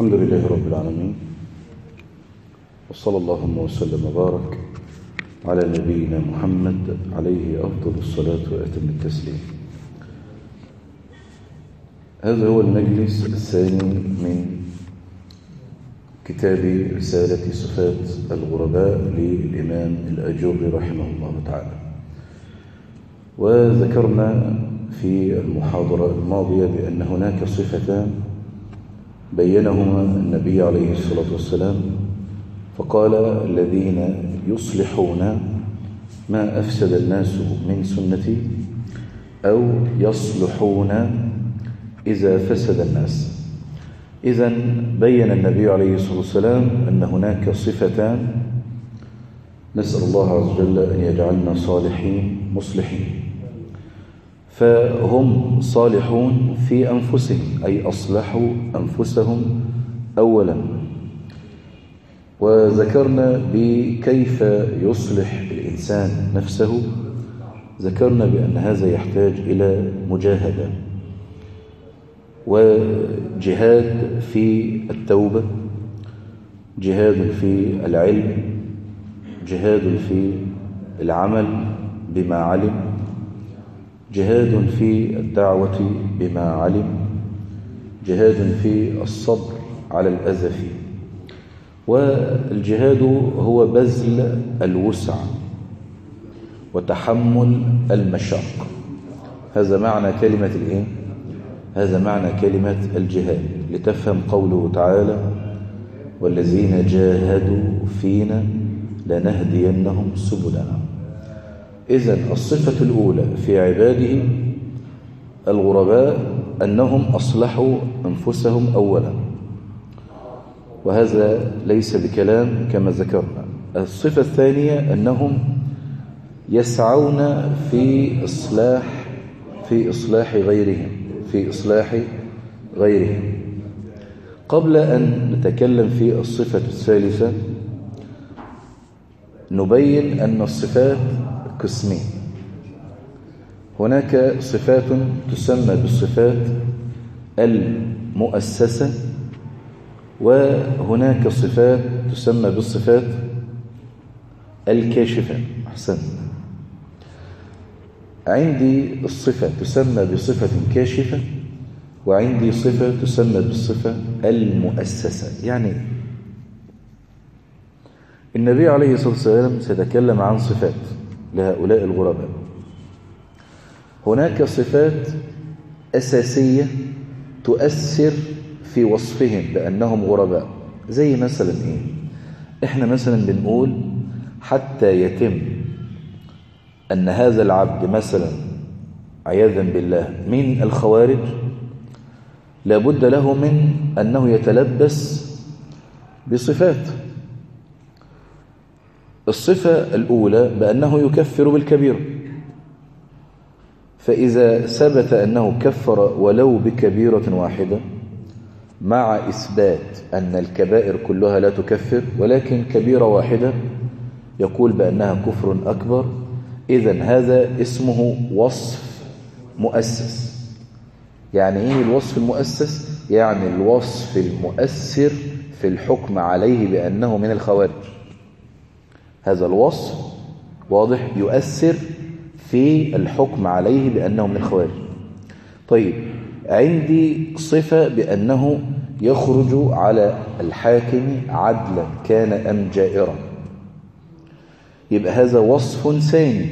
الحمد لله رب العالمين وصلى اللهم وسلم وبارك على نبينا محمد عليه أفضل الصلاة وأتم التسليم. هذا هو المجلس الثاني من كتاب رسالة صفات الغرباء للإمام الأجوبي رحمه الله تعالى. وذكرنا في المحاضرة الماضية بأن هناك صفتان بينهما النبي عليه الصلاة والسلام فقال الذين يصلحون ما أفسد الناس من سنتي أو يصلحون إذا فسد الناس. إذا بين النبي عليه الصلاة والسلام أن هناك صفتان نسأل الله عز وجل أن يجعلنا صالحين مصلحين. فهم صالحون في أنفسهم أي أصلحوا أنفسهم أولا. وذكرنا بكيف يصلح الإنسان نفسه ذكرنا بأن هذا يحتاج إلى مجاهدة. وجهاد في التوبة جهاد في العلم جهاد في العمل بما علم. جهاد في الدعوة بما علم جهاد في الصبر على الأذى فيه والجهاد هو بذل الوسع وتحمل المشاق. هذا معنى كلمة الإيه؟ هذا معنى كلمة الجهاد. لتفهم قوله تعالى والذين جاهدوا فينا لنهدينهم سبلنا. إذن الصفة الأولى في عباده الغرباء أنهم أصلحوا أنفسهم أولا. وهذا ليس بكلام كما ذكرنا. الصفة الثانية أنهم يسعون في إصلاح في إصلاح غيرهم في إصلاح غيرهم. قبل أن نتكلم في الصفة الثالثة نبين أن الصفات قسمين هناك صفات تسمى بالصفات المؤسسة وهناك صفات تسمى بالصفات الكاشفة. أحسن عندي الصفة تسمى بصفة كاشفة وعندي صفة تسمى بالصفة المؤسسة. يعني النبي عليه الصلاة والسلام سيتكلم عن صفات. لهؤلاء الغرباء. هناك صفات أساسية تؤثر في وصفهم بأنهم غرباء. زي مثلا إيه؟ إحنا مثلا بنقول حتى يتم أن هذا العبد مثلا عياذا بالله من الخوارج لابد له من أنه يتلبس بصفات. الصفة الأولى بأنه يكفر بالكبيرة فإذا ثبت أنه كفر ولو بكبيرة واحدة مع إثبات أن الكبائر كلها لا تكفر ولكن كبيرة واحدة يقول بأنها كفر أكبر. إذا هذا اسمه وصف مؤسس. يعني إيه الوصف المؤسس؟ يعني الوصف المؤثر في الحكم عليه بأنه من الخوارج. هذا الوصف واضح يؤثر في الحكم عليه بأنه من الخوارج. طيب عندي صفة بأنه يخرج على الحاكم عدلا كان أم جائرا. يبقى هذا وصف ثاني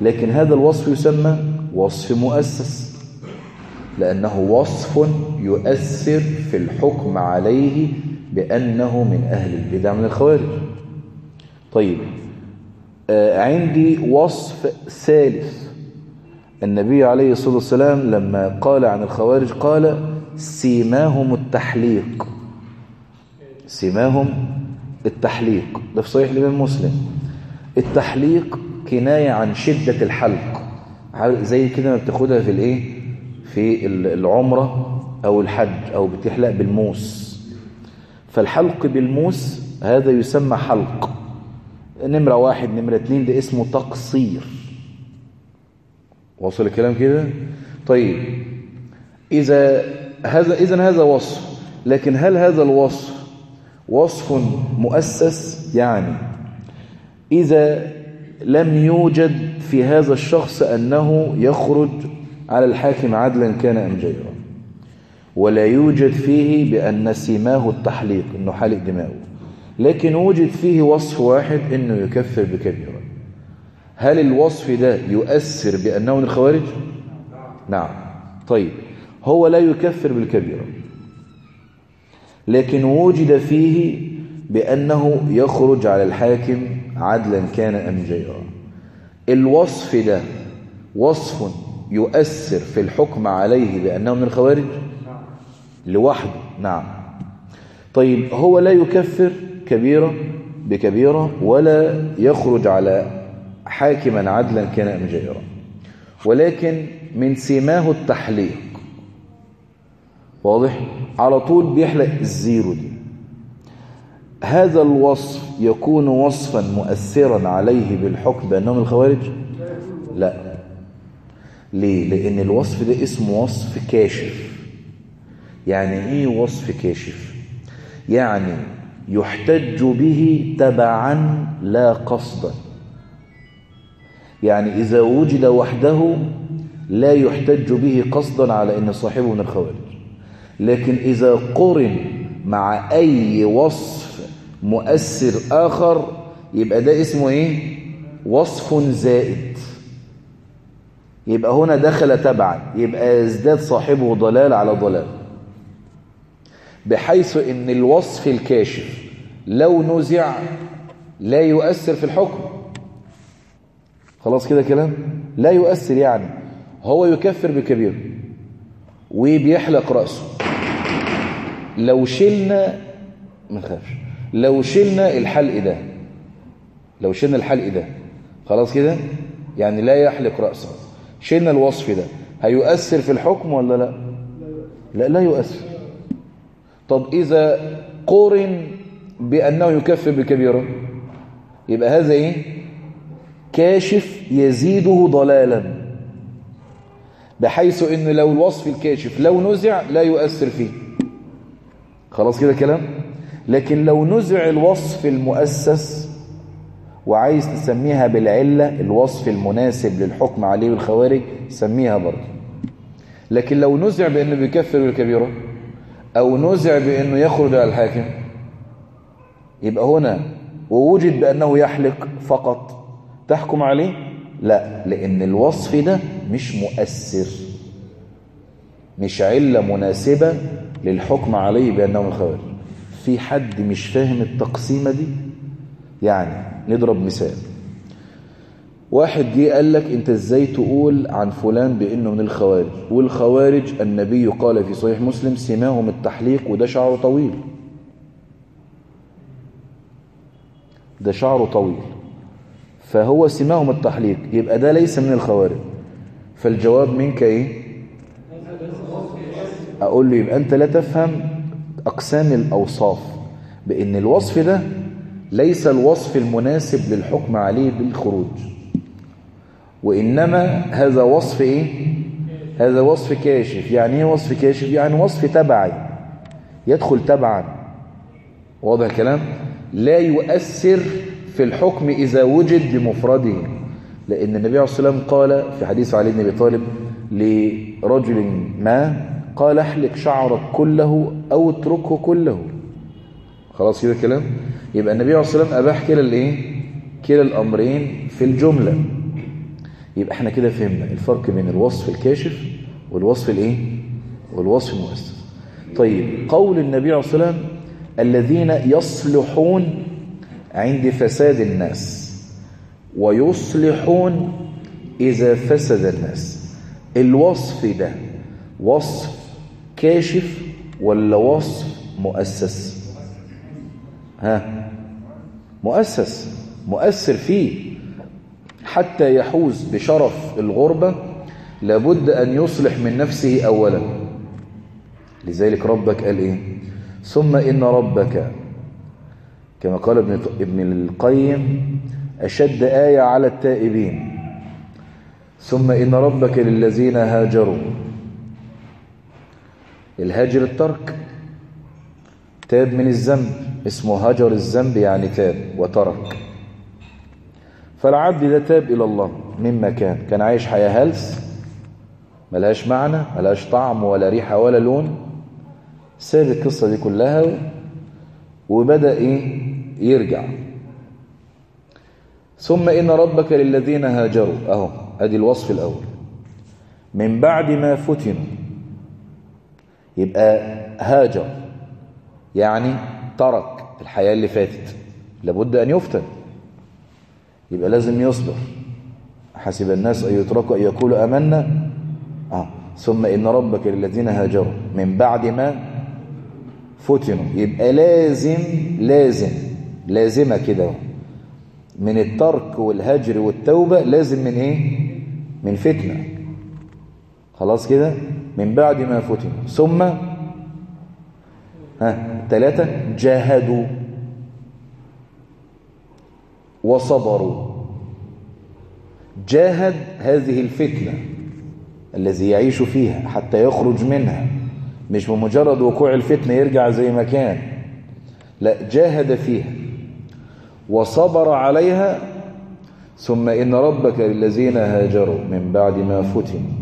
لكن هذا الوصف يسمى وصف مؤسس لأنه وصف يؤثر في الحكم عليه بأنه من أهل البدع من الخوارج. طيب آه عندي وصف ثالث. النبي عليه الصلاة والسلام لما قال عن الخوارج قال سيماهم التحليق. سيماهم التحليق. ده في صحيح الإمام مسلم. التحليق كناية عن شدة الحلق. زي كده ما بتاخدها في الإيه؟ في العمرة أو الحج أو بتحلق بالموس. فالحلق بالموس هذا يسمى حلق. نمرة واحد نمرة اتنين ده اسمه تقصير. وصل الكلام كده؟ طيب إذا هذا إذا هذا وصف. لكن هل هذا الوصف وصف مؤسس؟ يعني إذا لم يوجد في هذا الشخص أنه يخرج على الحاكم عدلا كان أم جيرا ولا يوجد فيه بأن سماه التحليق أنه حالق دماغه لكن وجد فيه وصف واحد أنه يكفر بكبيرة هل الوصف ده يؤثر بأنه من الخوارج؟ نعم. طيب هو لا يكفر بالكبيرة. لكن وجد فيه بأنه يخرج على الحاكم عدلا كان أم جيرا. الوصف ده وصف يؤثر في الحكم عليه بأنه من الخوارج؟ لوحده. نعم. طيب هو لا يكفر كبيرة بكبيرة ولا يخرج على حاكما عدلا كان أم جيرا ولكن من سماه التحليق. واضح؟ على طول بيحلق الزيرو دي. هذا الوصف يكون وصفا مؤثرا عليه بالحكم بأنه من الخوارج؟ لا. ليه؟ لأن الوصف ده اسمه وصف كاشف. يعني إيه وصف كاشف؟ يعني يحتج به تبعا لا قصدا يعني إذا وجد وحده لا يحتج به قصدا على أن صاحبه من الخوارج. لكن إذا قرن مع أي وصف مؤثر آخر يبقى ده اسمه إيه؟ وصف زائد. يبقى هنا دخل تبعا. يبقى يزداد صاحبه ضلال على ضلال. بحيث إن الوصف الكاشف لو نزع لا يؤثر في الحكم. خلاص كده كلام؟ لا يؤثر يعني. هو يكفر بكبير وبيحلق رأسه. لو شلنا ما نخافش لو شلنا الحلق ده لو شلنا الحلق ده خلاص كده؟ يعني لا يحلق رأسه. شلنا الوصف ده هيؤثر في الحكم ولا لا؟ لا لا يؤثر. طب إذا قورن بأنه يكفر بكبيرة يبقى هذا إيه؟ كاشف يزيده ضلالا بحيث إن لو الوصف الكاشف لو نزع لا يؤثر فيه. خلاص كده كلام؟ لكن لو نزع الوصف المؤسس وعايز تسميها بالعلة الوصف المناسب للحكم عليه بالخوارج سميها برضه. لكن لو نزع بأنه بيكفر بالكبيرة أو نزع بأنه يخرج على الحاكم. يبقى هنا ووجد بأنه يحلق فقط. تحكم عليه؟ لا لأن الوصف ده مش مؤثر. مش علة مناسبة للحكم عليه بأنه الخوارج. في حد مش فاهم التقسيمة دي؟ يعني نضرب مثال. واحد جه قال لك انت إزاي تقول عن فلان بانه من الخوارج؟ والخوارج النبي قال في صحيح مسلم سماهم التحليق وده شعره طويل. ده شعره طويل. فهو سماهم التحليق يبقى ده ليس من الخوارج. فالجواب منك إيه؟ أقول له يبقى انت لا تفهم اقسام الاوصاف بان الوصف ده ليس الوصف المناسب للحكم عليه بالخروج. وإنما هذا وصف إيه؟ هذا وصف كاشف يعني إيه وصف كاشف؟ يعني وصف تبعي يدخل تبعا واضح الكلام؟ لا يؤثر في الحكم إذا وجد بمفرده لأن النبي عليه الصلاة والسلام قال في حديث علي بن أبي طالب لرجل ما قال احلق شعرك كله أو اتركه كله خلاص كده الكلام؟ يبقى النبي عليه الصلاة والسلام أباح كلا الإيه؟ كلا الأمرين في الجملة يبقى إحنا كده فهمنا الفرق بين الوصف الكاشف والوصف الايه؟ والوصف المؤسس. طيب قول النبي عليه الصلاة والسلام الذين يصلحون عند فساد الناس ويصلحون إذا فسد الناس. الوصف ده وصف كاشف ولا وصف مؤسس؟ ها؟ مؤسس مؤثر فيه. حتى يحوز بشرف الغربة لابد أن يصلح من نفسه أولا. لذلك ربك قال إيه؟ ثم إن ربك كما قال ابن ابن القيم أشد آية على التائبين. ثم إن ربك للذين هاجروا. الهاجر الترك تاب من الذنب اسمه هجر الذنب يعني تاب وترك. فالعبد ده تاب إلى الله مما كان كان عايش حياة هلس ملهاش معنى ملهاش طعم ولا ريحة ولا لون ساب القصة دي كلها وبدأ إيه؟ يرجع. ثم إن ربك للذين هاجروا أهو أدي الوصف الأول. من بعد ما فتنوا يبقى هاجر يعني ترك الحياة اللي فاتت لابد أن يفتن. يبقى لازم يصبر. حسب الناس أن يتركوا أن يقولوا أمنا. آه. ثم إن ربك للذين هاجروا. من بعد ما فتنوا. يبقى لازم لازم لازمة كده من الترك والهجر والتوبة لازم من إيه؟ من فتنة. خلاص كده؟ من بعد ما فتنوا. ثم؟ ها ثلاثة جاهدوا. وصبروا. جاهد هذه الفتنة الذي يعيش فيها حتى يخرج منها مش بمجرد وقوع الفتنة يرجع زي ما كان لا جاهد فيها وصبر عليها ثم إن ربك للذين هاجروا من بعد ما فتنوا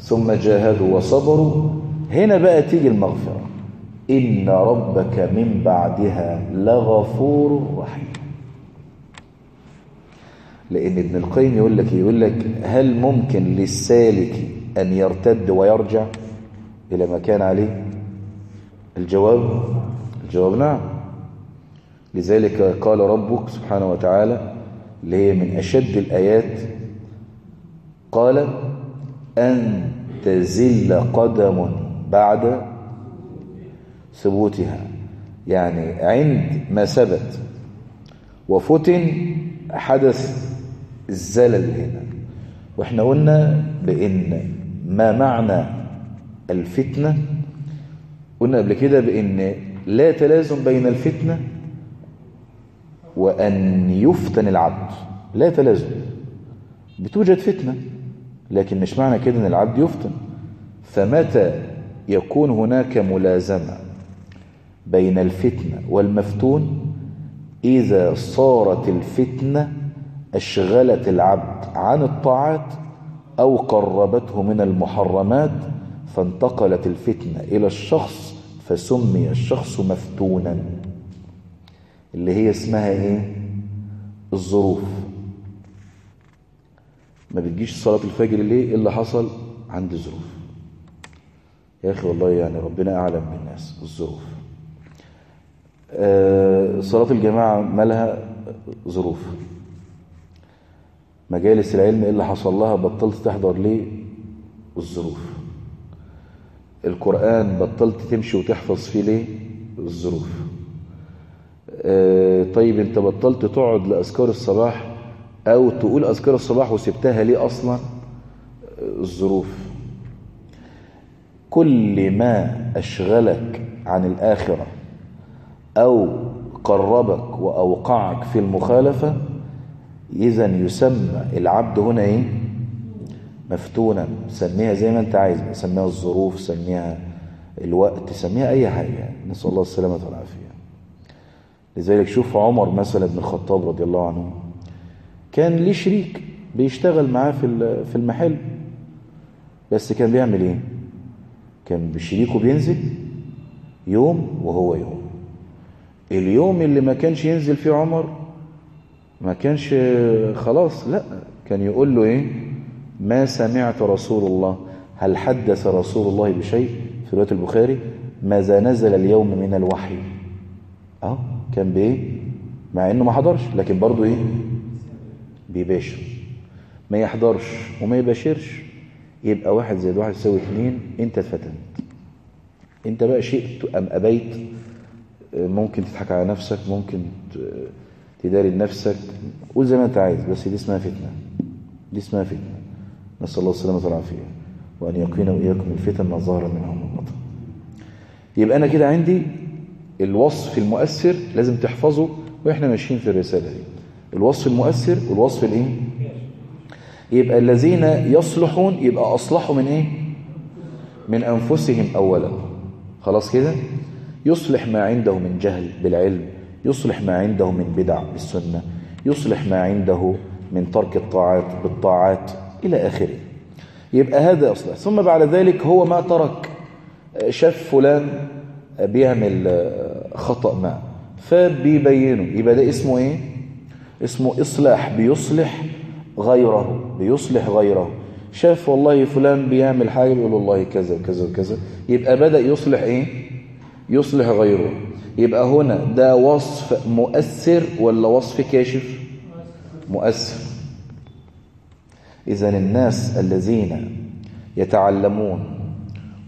ثم جاهدوا وصبروا. هنا بقى تيجي المغفرة. إن ربك من بعدها لغفور رحيم. لأن ابن القيم يقول لك يقول لك هل ممكن للسالك أن يرتد ويرجع إلى ما كان عليه؟ الجواب الجواب نعم. لذلك قال ربك سبحانه وتعالى اللي هي من أشد الآيات؟ قال أن تزل قدم بعد ثبوتها. يعني عند ما ثبت وفتن حدث الزلل هنا. وإحنا قلنا بأن ما معنى الفتنة قلنا قبل كده بأن لا تلازم بين الفتنة وأن يفتن العبد. لا تلازم. بتوجد فتنة لكن مش معنى كده أن العبد يفتن. فمتى يكون هناك ملازمة بين الفتنة والمفتون؟ إذا صارت الفتنة أشغلت العبد عن الطاعات أو قربته من المحرمات فانتقلت الفتنة إلى الشخص فسمي الشخص مفتونا. اللي هي اسمها إيه؟ الظروف. ما بتجيش صلاة الفجر ليه؟ إيه اللي حصل؟ عندي ظروف. يا أخي والله يعني ربنا أعلم بالناس الظروف آه صلاة الجماعة مالها؟ ظروف. مجالس العلم إيه اللي حصل لها؟ بطلت تحضر ليه؟ الظروف. القرآن بطلت تمشي وتحفظ فيه ليه؟ الظروف. آه طيب أنت بطلت تقعد لأذكار الصباح أو تقول أذكار الصباح وسبتها ليه أصلا؟ الظروف. كل ما أشغلك عن الآخرة أو قربك وأوقعك في المخالفة إذا يسمى العبد هنا إيه؟ مفتونا. سميها زي ما أنت عايز. سميها الظروف سميها الوقت سميها أي حاجة. نسأل الله السلامة والعافية. لذلك شوف عمر مثلا بن الخطاب رضي الله عنه. كان ليه شريك بيشتغل معاه في في المحل. بس كان بيعمل إيه؟ كان بشريكه بينزل يوم وهو يوم. اليوم اللي ما كانش ينزل فيه عمر ما كانش خلاص لا كان يقول له إيه؟ ما سمعت رسول الله. هل حدث رسول الله بشيء في رواية البخاري؟ ماذا نزل اليوم من الوحي. أه؟ كان بإيه؟ مع إنه ما حضرش لكن برضه إيه؟ بيباشر. ما يحضرش وما يباشرش يبقى واحد زائد واحد يساوي اتنين أنت اتفتنت. أنت بقى شئت أم أبيت؟ ممكن تضحك على نفسك ممكن تداري لنفسك قول زي ما انت عايز بس دي اسمها فتنة. دي اسمها فتنة. نسأل الله السلامة والعافية وأن يقينا وإياكم الفتن ما ظهر منها وما بطن. يبقى أنا كده عندي الوصف المؤثر لازم تحفظه وإحنا ماشيين في الرسالة دي. الوصف المؤثر والوصف الإيه؟ يبقى الذين يصلحون يبقى أصلحوا من إيه؟ من أنفسهم اولا. خلاص كده؟ يصلح ما عنده من جهل بالعلم. يصلح ما عنده من بدع بالسنة يصلح ما عنده من ترك الطاعات بالطاعات إلى آخره. يبقى هذا أصلا ثم بعد ذلك هو ما ترك شاف فلان بيعمل خطأ ما فبيبينه. يبقى ده اسمه إيه؟ اسمه إصلاح بيصلح غيره بيصلح غيره. شاف والله فلان بيعمل حاجة بيقول والله كذا وكذا وكذا. يبقى بدأ يصلح إيه؟ يصلح غيره. يبقى هنا ده وصف مؤثر ولا وصف كاشف؟ مؤثر. إذا الناس الذين يتعلمون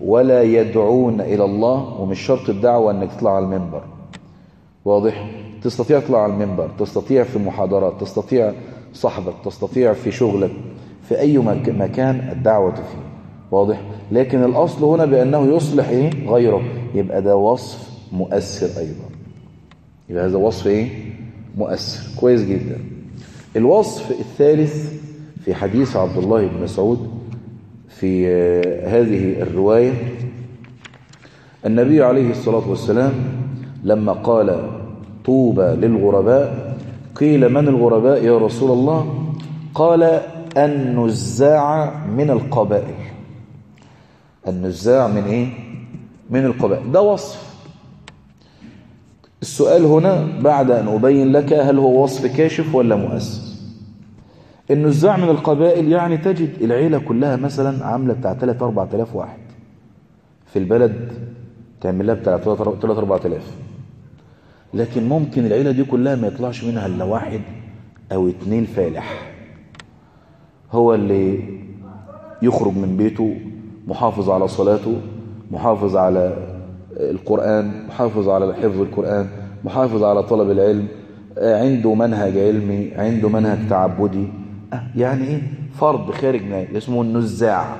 ولا يدعون إلى الله ومش شرط الدعوة أنك تطلع على المنبر. واضح؟ تستطيع تطلع على المنبر تستطيع في محاضرات تستطيع صحبك تستطيع في شغلك في أي مكان الدعوة فيه واضح؟ لكن الأصل هنا بأنه يصلح إيه؟ غيره. يبقى ده وصف مؤثر أيضا. يبقى هذا وصف إيه؟ مؤثر. كويس جدا. الوصف الثالث في حديث عبد الله بن مسعود في هذه الرواية النبي عليه الصلاة والسلام لما قال طوبى للغرباء قيل من الغرباء يا رسول الله؟ قال النزاع من القبائل. النزاع من إيه؟ من القبائل. ده وصف السؤال هنا بعد أن أبين لك هل هو وصف كاشف ولا مؤثر النزاع من القبائل يعني تجد العيلة كلها مثلا عاملة بتاع 3 4000 واحد. في البلد تعمل لها بتاع 3 4000 لكن ممكن العيلة دي كلها ما يطلعش منها إلا واحد أو اتنين فالح. هو اللي يخرج من بيته محافظ على صلاته محافظ على القرآن محافظ على حفظ القرآن محافظ على طلب العلم عنده منهج علمي عنده منهج تعبدي. يعني إيه؟ فرد خارج ناي اسمه النزاع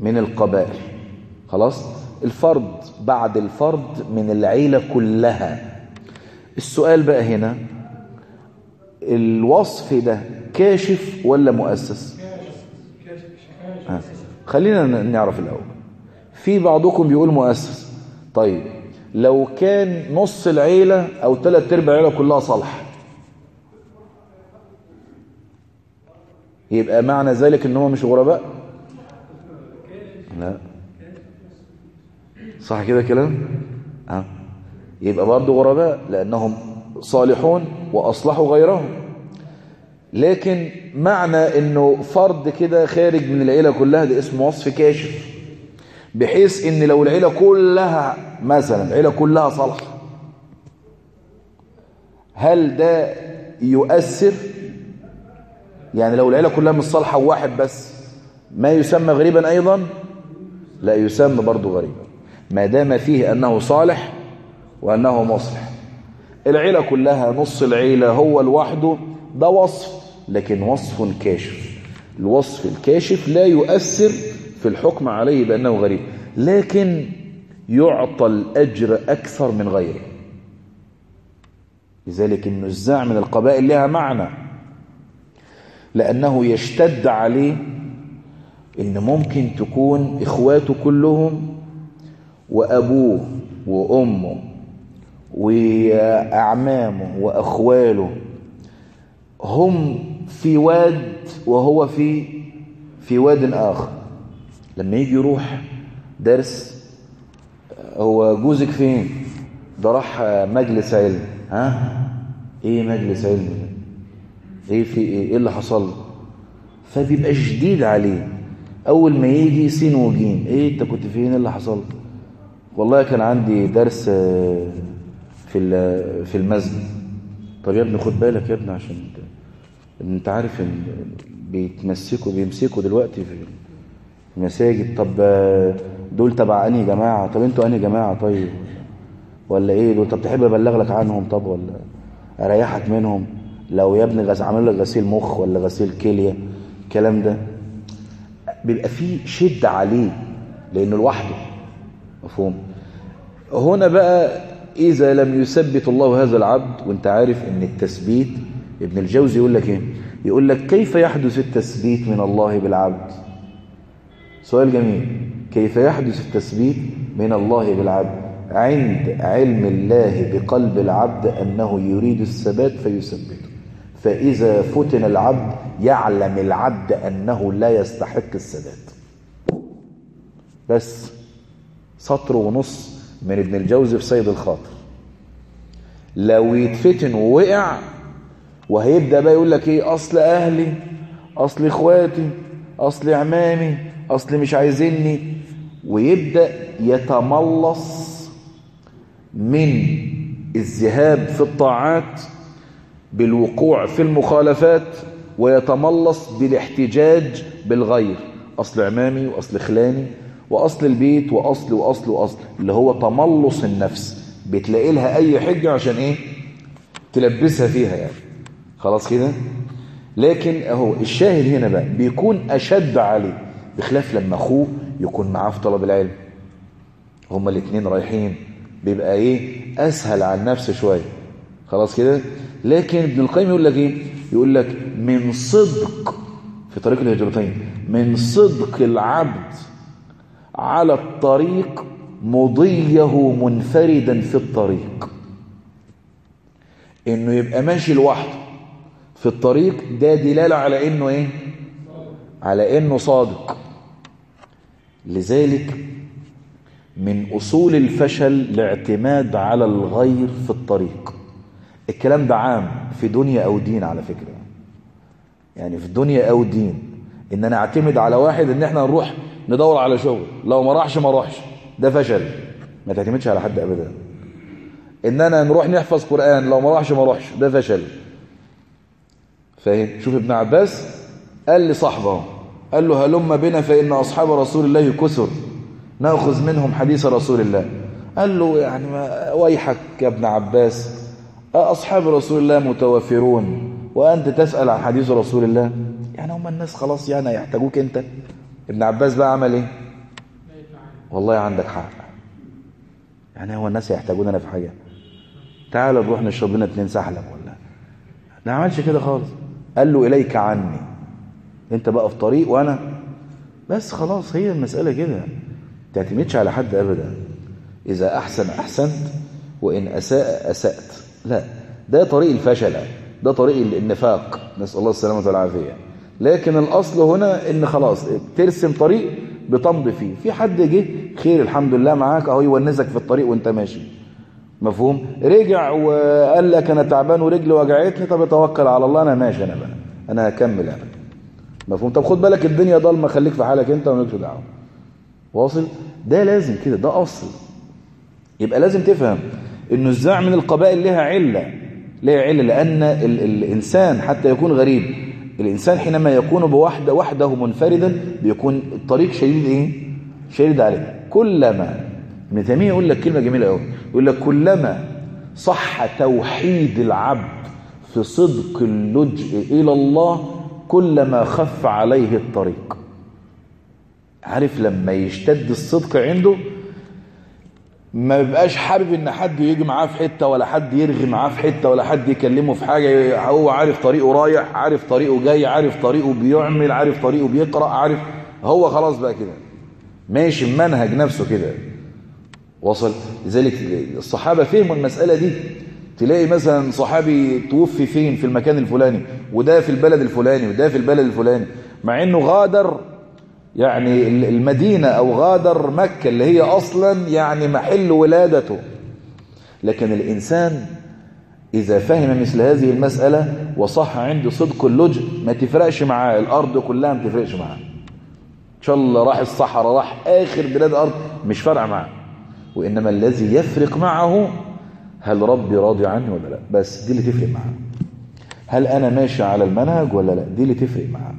من القبائل. خلاص؟ الفرد بعد الفرد من العيلة كلها. السؤال بقى هنا الوصف ده كاشف ولا مؤسس؟ آه. خلينا نعرف الأول. في بعضكم بيقول مؤسس. طيب لو كان نص العيلة أو ثلاث أرباع العيلة كلها صالحة. يبقى معنى ذلك إن هم مش غرباء؟ لا. صح كده كلام آه. يبقى برضه غرباء لأنهم صالحون وأصلحوا غيرهم. لكن معنى إنه فرد كده خارج من العيلة كلها ده اسمه وصف كاشف. بحيث إن لو العيلة كلها مثلا العيلة كلها صالحة. هل ده يؤثر؟ يعني لو العيلة كلها مش صالحة وواحد بس ما يسمى غريبا أيضا؟ لا يسمى برضه غريبا. ما دام فيه أنه صالح وأنه مصلح. العيلة كلها نص العيلة هو لوحده ده وصف لكن وصف كاشف. الوصف الكاشف لا يؤثر في الحكم عليه بأنه غريب. لكن يعطى الأجر أكثر من غيره. لذلك النزاع من القبائل لها معنى. لأنه يشتد عليه إن ممكن تكون إخواته كلهم وأبوه وأمه وأعمامه وأخواله هم في واد وهو في في واد آخر. لما يجي يروح درس هو جوزك فين؟ ده راح مجلس علم. ها؟ إيه مجلس علم إيه في إيه؟ إيه اللي حصل فبيبقى شديد عليه. أول ما يجي سين وجيم إيه أنت كنت فين؟ اللي حصل؟ والله كان عندي درس في في المسجد. طب يا ابني خد بالك يا ابني عشان أنت عارف إن بيتمسكوا بيمسكوا دلوقتي في المساجد طب دول تبع أنهي جماعة؟ طب أنتوا أنهي جماعة طيب؟ ولا إيه؟ دول طب تحب ابلغ لك عنهم طب ولا أريحك منهم؟ لو يا ابني غس عامل لك غسيل مخ ولا غسيل كلية؟ الكلام ده بيبقى فيه شدة عليه لأنه لوحده. مفهوم؟ هنا بقى إذا لم يثبت الله هذا العبد وأنت عارف إن التثبيت ابن الجوزي يقول لك إيه؟ يقول لك كيف يحدث التثبيت من الله بالعبد؟ سؤال جميل. كيف يحدث التثبيت من الله بالعبد عند علم الله بقلب العبد أنه يريد الثبات فيثبته؟ فإذا فتن العبد يعلم العبد أنه لا يستحق الثبات. بس سطر ونص من ابن الجوزي في سيد الخاطر. لو يتفتن ووقع وهيبدأ بقى يقول لك إيه؟ أصل أهلي أصل إخواتي أصل عمامي أصل مش عايزيني. ويبدأ يتملص من الذهاب في الطاعات بالوقوع في المخالفات ويتملص بالاحتجاج بالغير. أصل عمامي وأصل خلاني وأصل البيت وأصل وأصل وأصل. اللي هو تملص النفس. بتلاقي لها أي حجة عشان إيه؟ تلبسها فيها يعني. خلاص كده؟ لكن أهو الشاهد هنا بقى بيكون أشد عليه. بخلاف لما أخوه يكون معاه في طلب العلم. هما الاثنين رايحين. بيبقى إيه؟ أسهل على النفس شوية. خلاص كده؟ لكن ابن القيم يقول لك إيه؟ يقول لك من صدق في طريق الهجرتين من صدق العبد على الطريق مضيه منفردا في الطريق. إنه يبقى ماشي لوحده في الطريق ده دلالة على إنه إيه؟ على إنه صادق. لذلك من أصول الفشل الاعتماد على الغير في الطريق. الكلام ده عام في دنيا أو دين على فكرة. يعني في الدنيا أو دين. إن أنا أعتمد على واحد إن إحنا نروح ندور على شغل. لو ما راحش ما راحش ده فشل. ما تعتمدش على حد أبدا. إن أنا نروح نحفظ قرآن لو ما راحش ما راحش ده فشل. فاهم؟ شوف ابن عباس قال لصاحبه قال له هلم بنا فإن أصحاب رسول الله كثر. نأخذ منهم حديث رسول الله. قال له يعني ما ويحك يا ابن عباس؟ أصحاب رسول الله متوفرون وأنت تسأل عن حديث رسول الله؟ يعني هم الناس خلاص يعني يحتاجوك أنت. ابن عباس بقى عمل إيه؟ والله عندك حق. يعني هو الناس يحتاجون في حاجة. تعال نروح نشرب لنا اتنين سحلب ولا؟ ما عملش كده خالص. قال له إليك عني. انت بقى في طريق وأنا بس خلاص هي المسألة كده. تعتمدش على حد أبدا. إذا أحسن أحسنت وإن أساء أسأت. لا ده طريق الفشل ده طريق النفاق. نسأل الله السلامة والعافية. لكن الأصل هنا إن خلاص ترسم طريق بتمضي فيه. في حد جه خير الحمد لله معاك أهو يونسك في الطريق وأنت ماشي. مفهوم؟ رجع وقال لك أنا تعبان ورجلي وجعتني طب اتوكل على الله أنا ماشي أنا بقى. أنا هكمل أنا مفهوم؟ طب خد بالك الدنيا ضلمة خليك في حالك انت ومالكش دعوة. واصل؟ ده لازم كده ده أصل. يبقى لازم تفهم انه الزع من القبائل لها علة لها علة لأن ال الإنسان حتى يكون غريب. الإنسان حينما يكون بوحدة وحده منفردا بيكون الطريق شديد إيه؟ شديد عليه. كلما ابن تيمية يقول لك كلمة جميلة قوي يقول لك كلما صح توحيد العبد في صدق اللجء إلى الله كلما خف عليه الطريق. عارف لما يشتد الصدق عنده ما بيبقاش حابب إن حد يجي معاه في حتة ولا حد يرغي معاه في حتة ولا حد يكلمه في حاجة هو عارف طريقه رايح عارف طريقه جاي عارف طريقه بيعمل عارف طريقه بيقرأ عارف هو خلاص بقى كده. ماشي المنهج نفسه كده. وصل لذلك الصحابة فهموا المسألة دي. تلاقي مثلا صحابي توفي فين؟ في المكان الفلاني وده في البلد الفلاني وده في البلد الفلاني. مع إنه غادر يعني المدينة أو غادر مكة اللي هي أصلا يعني محل ولادته. لكن الإنسان إذا فهم مثل هذه المسألة وصح عنده صدق اللجء ما تفرقش معاه. الأرض كلها ما تفرقش معاه. إن شاء الله راح الصحراء راح آخر بلاد الأرض مش فارقة معاه. وإنما الذي يفرق معه هل ربي راضي عني ولا لا؟ بس دي اللي تفرق معاه هل أنا ماشي على المنهج ولا لا؟ دي اللي تفرق معاه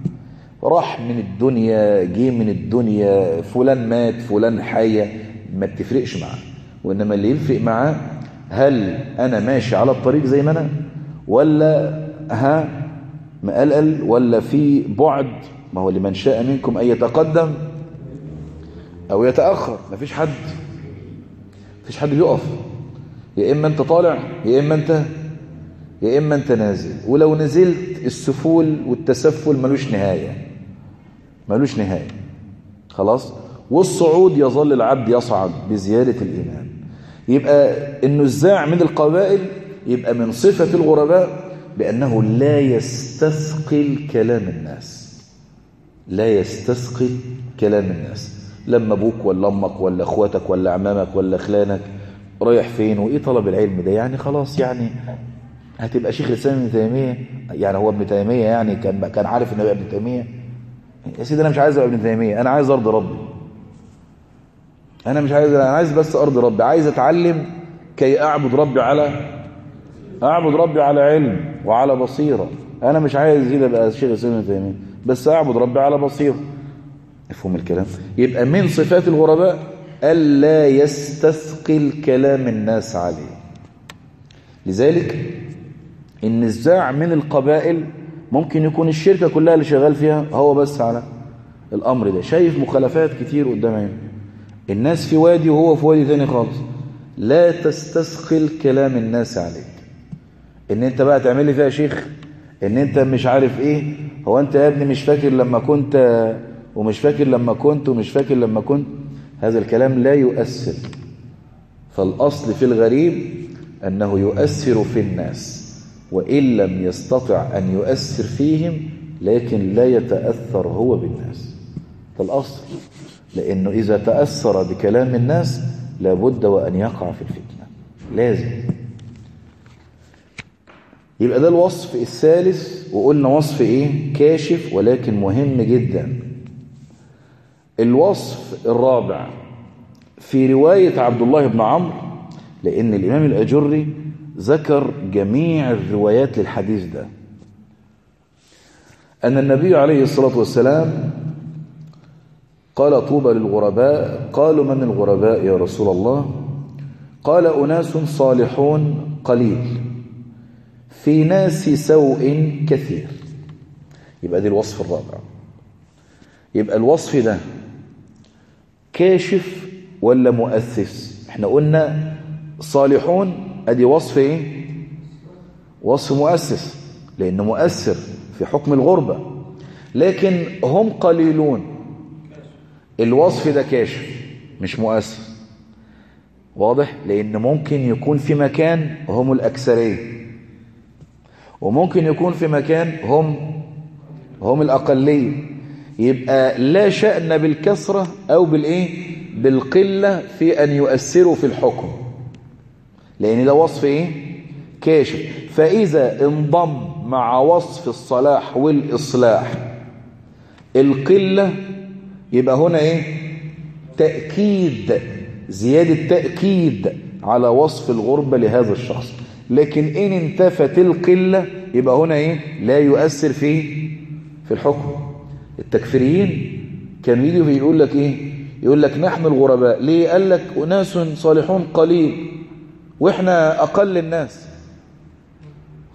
راح من الدنيا جه من الدنيا فلان مات فلان حي ما بتفرقش معاه وإنما اللي يفرق معاه هل أنا ماشي على الطريق زي ما أنا؟ ولا ها مقلقل ولا في بعد ما هو لمن شاء منكم أن يتقدم أو يتأخر. مفيش حد. مفيش حد بيقف. يا إما أنت طالع يا إما أنت يا إما أنت نازل. ولو نزلت السفول والتسفل ملوش نهاية. ملوش نهاية. خلاص؟ والصعود يظل العبد يصعد بزيادة الإيمان. يبقى النزاع من القبائل يبقى من صفة الغرباء بأنه لا يستثقل كلام الناس. لا يستثقل كلام الناس. لما أبوك ولا أمك ولا أخواتك ولا عمامك ولا خلانك رايح فين وإيه طلب العلم ده؟ يعني خلاص يعني هتبقى شيخ الإسلام ابن تيمية يعني هو ابن تيمية يعني كان كان عارف إنه ابن تيمية. يا سيدي أنا مش عايز أبقى ابن تيمية أنا عايز أرضي ربي. أنا مش عايز أنا عايز بس أرضي ربي عايز أتعلم كي أعبد ربي على أعبد ربي على علم وعلى بصيرة. أنا مش عايز كده أبقى شيخ الإسلام ابن تيمية بس أعبد ربي على بصيرة. مفهوم الكلام؟ يبقى من صفات الغرباء ألا يستثقل كلام الناس عليه. لذلك النزاع من القبائل ممكن يكون الشركة كلها اللي شغال فيها هو بس على الأمر ده. شايف مخالفات كتير قدام عينه. الناس في وادي وهو في وادي تاني خالص. لا تستثقل كلام الناس عليك. إن أنت بقى تعمل لي فيها شيخ إن أنت مش عارف إيه. هو أنت يا ابني مش فاكر لما كنت ومش فاكر لما كنت ومش فاكر لما كنت. هذا الكلام لا يؤثر. فالأصل في الغريب أنه يؤثر في الناس وإن لم يستطع أن يؤثر فيهم لكن لا يتأثر هو بالناس. ده الأصل. لأنه إذا تأثر بكلام الناس لابد وأن يقع في الفتنة. لازم. يبقى ده الوصف الثالث وقلنا وصف إيه؟ كاشف ولكن مهم جدا. الوصف الرابع في رواية عبد الله بن عمرو لأن الإمام الأجري ذكر جميع الروايات للحديث ده. أن النبي عليه الصلاة والسلام قال طوبى للغرباء. قالوا من الغرباء يا رسول الله؟ قال أناس صالحون قليل في ناس سوء كثير. يبقى دي الوصف الرابع. يبقى الوصف ده كاشف ولا مؤسس إحنا قلنا صالحون أدي وصف إيه؟ وصف مؤسس لأنه مؤثر في حكم الغربة. لكن هم قليلون. الوصف ده كاشف مش مؤثر. واضح؟ لأن ممكن يكون في مكان هم الاكثريه وممكن يكون في مكان هم هم الاقليه يبقى لا شأن بالكثرة أو بالإيه؟ بالقلة في أن يؤثروا في الحكم. لأن ده وصف إيه؟ كاشف. فإذا انضم مع وصف الصلاح والإصلاح القلة يبقى هنا إيه؟ تأكيد زيادة تأكيد على وصف الغربة لهذا الشخص. لكن إن انتفت القلة يبقى هنا إيه؟ لا يؤثر فيه في الحكم. التكفيريين. كانوا يجوا يقول لك إيه؟ يقول لك نحن الغرباء. ليه؟ قال لك أناس صالحون قليل وإحنا أقل الناس.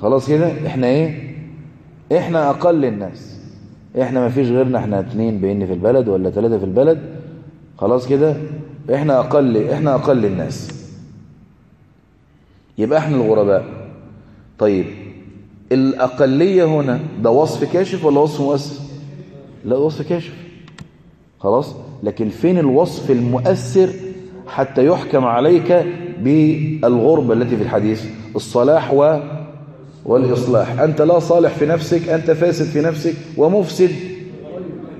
خلاص كده؟ إحنا إيه؟ إحنا أقل الناس. إحنا ما فيش غيرنا. إحنا اتنين بين في البلد ولا ثلاثة في البلد. خلاص كده؟ إحنا أقل إحنا أقل الناس. يبقى إحنا الغرباء. طيب الأقلية هنا ده وصف كاشف ولا وصف مؤثر لا وصف كاشف. خلاص؟ لكن فين الوصف المؤثر حتى يحكم عليك بالغربة التي في الحديث؟ الصلاح و والإصلاح. أنت لا صالح في نفسك أنت فاسد في نفسك ومفسد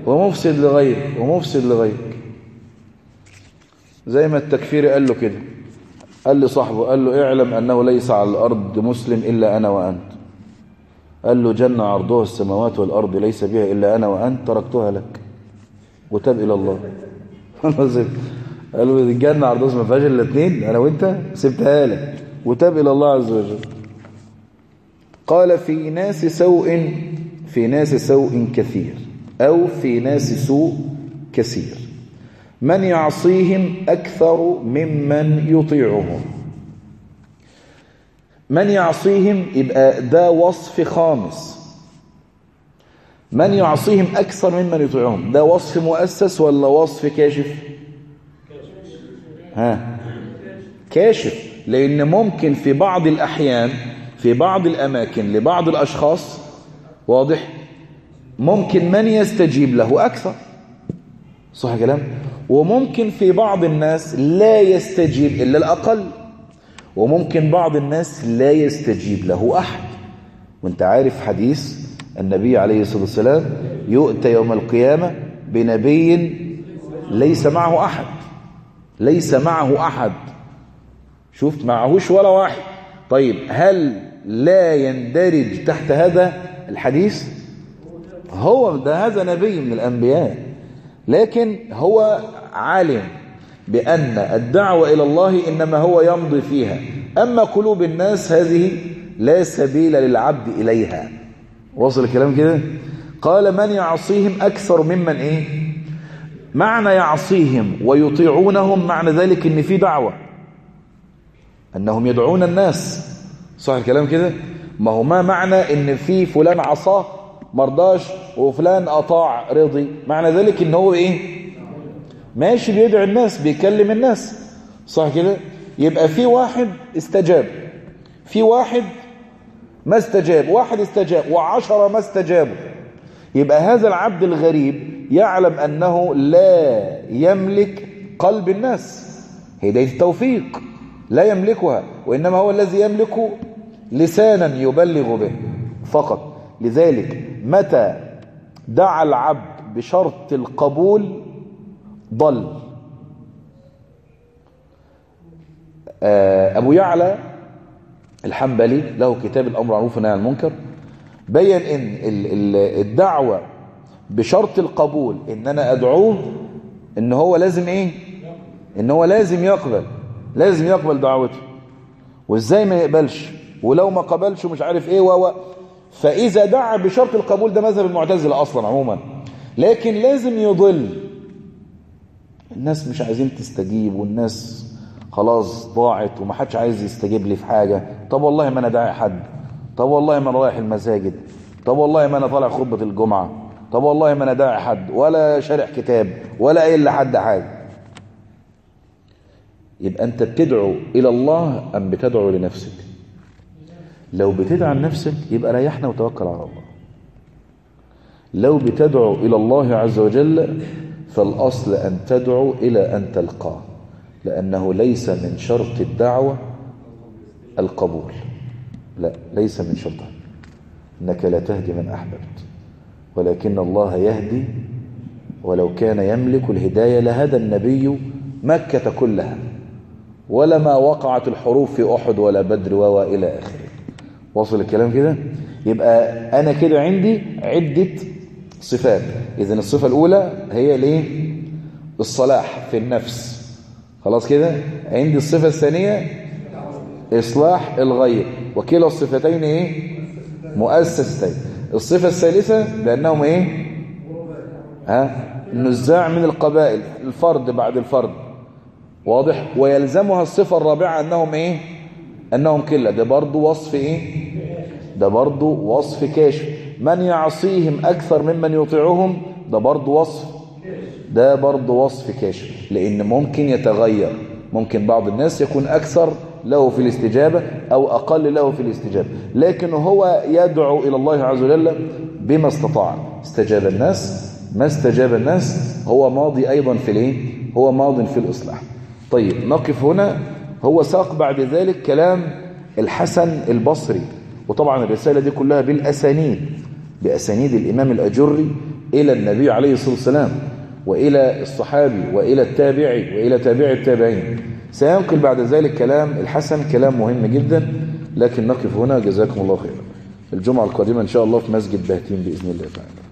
ومفسد لغيرك ومفسد لغيرك. زي ما التكفير قال له كده. قال لصاحبه قال له اعلم أنه ليس على الأرض مسلم إلا أنا وأنت. قال له جنة عرضها السماوات والأرض ليس بها إلا أنا وأنت تركتها لك. وتاب إلى الله. قال له الجنة عرضها ما فيهاش إلا اثنين أنا وأنت سبتها لك. وتاب إلى الله عز وجل. قال في ناس سوء في ناس سوء كثير أو في ناس سوء كثير. من يعصيهم أكثر ممن يطيعهم. من يعصيهم يبقى ده وصف خامس. من يعصيهم أكثر ممن يطيعهم ده وصف مؤسس ولا وصف كاشف؟ ها كاشف لأن ممكن في بعض الأحيان في بعض الأماكن لبعض الأشخاص واضح؟ ممكن من يستجيب له أكثر. صح كلام؟ وممكن في بعض الناس لا يستجيب إلا الأقل. وممكن بعض الناس لا يستجيب له أحد. وانت عارف حديث النبي عليه الصلاة والسلام يؤتى يوم القيامة بنبي ليس معه أحد. ليس معه أحد. شفت؟ معهوش ولا واحد. طيب هل لا يندرج تحت هذا الحديث؟ هو ده هذا نبي من الأنبياء. لكن هو عالم. بأن الدعوة إلى الله إنما هو يمضي فيها. أما قلوب الناس هذه لا سبيل للعبد إليها. وصل الكلام كده؟ قال من يعصيهم أكثر ممن إيه؟ معنى يعصيهم ويطيعونهم معنى ذلك إن في دعوة. أنهم يدعون الناس. صح الكلام كده؟ ما هو ما معنى إن في فلان عصاه مرضاش وفلان أطاع رضي؟ معنى ذلك إن هو إيه؟ ماشي بيدعو الناس بيكلم الناس. صح كده؟ يبقى في واحد استجاب. في واحد ما استجاب واحد استجاب وعشرة ما استجابوا. يبقى هذا العبد الغريب يعلم أنه لا يملك قلب الناس. هداية التوفيق. لا يملكها وإنما هو الذي يملك لسانا يبلغ به فقط. لذلك متى دعا العبد بشرط القبول؟ ضل. أبو يعلى الحنبلي له كتاب الأمر والنهي عن المنكر بين إن الدعوة بشرط القبول إن أنا ادعوه إن هو لازم إيه؟ إن هو لازم يقبل لازم يقبل دعوته. وإزاي ما يقبلش؟ ولو ما قبلش مش عارف إيه و فإذا دعا بشرط القبول ده مذهب المعتزلة أصلا عموما. لكن لازم يضل. الناس مش عايزين تستجيب والناس خلاص ضاعت ومحدش عايز يستجيب لي في حاجة. طب والله ما أنا داعي حد. طب والله ما أنا رايح المساجد. طب والله ما أنا طالع خطبة الجمعة. طب والله ما أنا داعي حد. ولا شارع كتاب ولا قايل لحد حاجة. يبقى أنت بتدعو إلى الله أم بتدعو لنفسك؟ لو بتدعو لنفسك يبقى ريحنا وتوكل على الله. لو بتدعو إلى الله عز وجل فالأصل أن تدعو إلى أن تلقاه لأنه ليس من شرط الدعوة القبول. لا ليس من شرطها إنك لا تهدي من أحببت. ولكن الله يهدي ولو كان يملك الهداية لهدى النبي مكة كلها ولما وقعت الحروف في أحد ولا بدر وإلى آخره. وصل الكلام كده؟ يبقى أنا كده عندي عدة صفات. إذن الصفة الأولى هي ليه؟ الصلاح في النفس. خلاص كده؟ عندي الصفة الثانية إصلاح الغير وكلا الصفتين إيه؟ مؤسستين. الصفة الثالثة بأنهم إيه؟ ها؟ نزاع من القبائل. الفرد بعد الفرد. واضح؟ ويلزمها الصفة الرابعة أنهم إيه؟ أنهم كلا. ده برضو وصف إيه؟ ده برضو وصف كاشف. من يعصيهم أكثر ممن يطيعهم؟ ده برضو وصف. ده برضو وصف كاشف لأن ممكن يتغير. ممكن بعض الناس يكون أكثر له في الاستجابة أو أقل له في الاستجابة. لكن هو يدعو إلى الله عز وجل بما استطاع. استجاب الناس؟ ما استجاب الناس؟ هو ماضي أيضا في الإيه؟ هو ماض في الإصلاح. طيب نقف هنا. هو ساق بعد ذلك كلام الحسن البصري. وطبعا الرسالة دي كلها بالأسانيد. بأسانيد الإمام الأجري إلى النبي عليه الصلاة والسلام وإلى الصحابي وإلى التابعي وإلى تابع التابعين. سينقل بعد ذلك كلام الحسن كلام مهم جدا لكن نقف هنا. جزاكم الله خيرا. الجمعة القادمة إن شاء الله في مسجد بهتين بإذن الله تعالى.